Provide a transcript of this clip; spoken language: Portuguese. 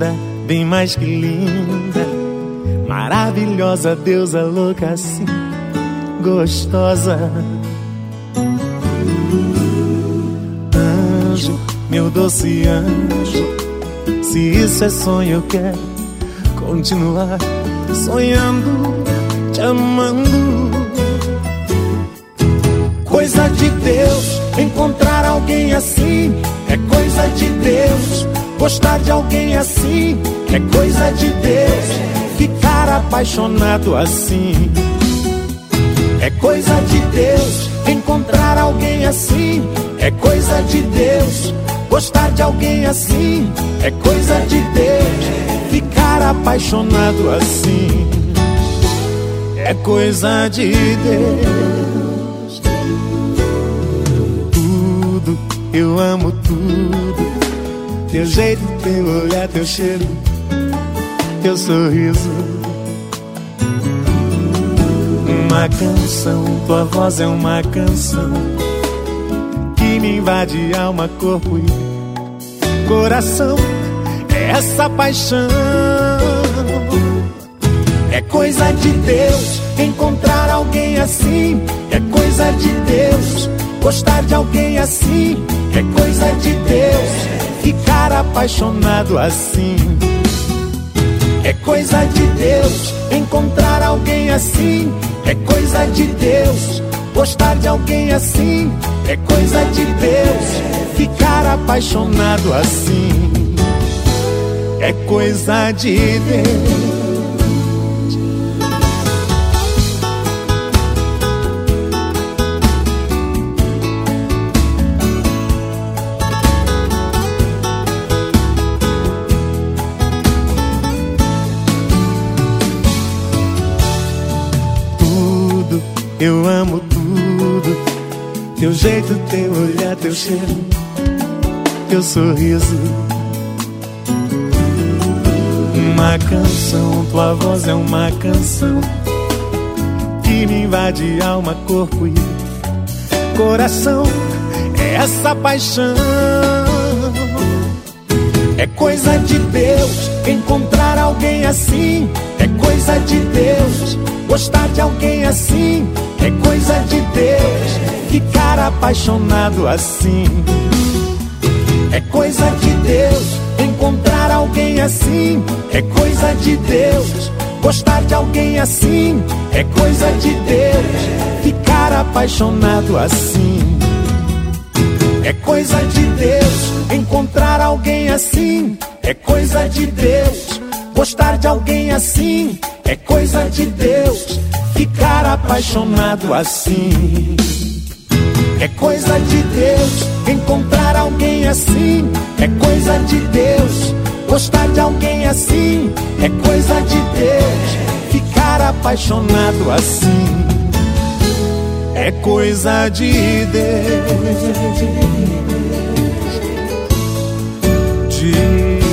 Linda, bem mais que linda. Maravilhosa, deusa louca assim, gostosa. Anjo, meu doce anjo. Se isso é sonho, eu quero continuar sonhando, te amando. Coisa de Deus, encontrar alguém assim Gostar de alguém assim é coisa de Deus. Ficar apaixonado assim é coisa de Deus. Encontrar alguém assim é coisa de Deus. Gostar de alguém assim é coisa de Deus. Ficar apaixonado assim é coisa de Deus. Tudo, eu amo tudo. Teu jeito, teu olhar, teu cheiro, teu sorriso. Uma canção, tua voz é uma canção que me invade alma, corpo e coração. É essa paixão é coisa de Deus encontrar alguém assim. É coisa de Deus gostar de alguém assim. É coisa de Deus ficar apaixonado assim. É coisa de Deus encontrar alguém assim. É coisa de Deus gostar de alguém assim. É coisa de Deus ficar apaixonado assim. É coisa de Deus. Eu amo tudo. Teu jeito, teu olhar, teu cheiro, teu sorriso. Uma canção, tua voz é uma canção que me invade alma, corpo e coração. É essa paixão. É coisa de Deus encontrar alguém assim. É coisa de Deus gostar de alguém assim. É coisa de Deus ficar apaixonado assim. É coisa de Deus encontrar alguém assim. É coisa de Deus gostar de alguém assim. É coisa de Deus ficar apaixonado assim. É coisa de Deus encontrar alguém assim. É coisa de Deus gostar de alguém assim. É coisa de Deus ficar apaixonado assim. É coisa de Deus encontrar alguém assim. É coisa de Deus gostar de alguém assim. É coisa de Deus ficar apaixonado assim. É coisa de Deus. De Deus.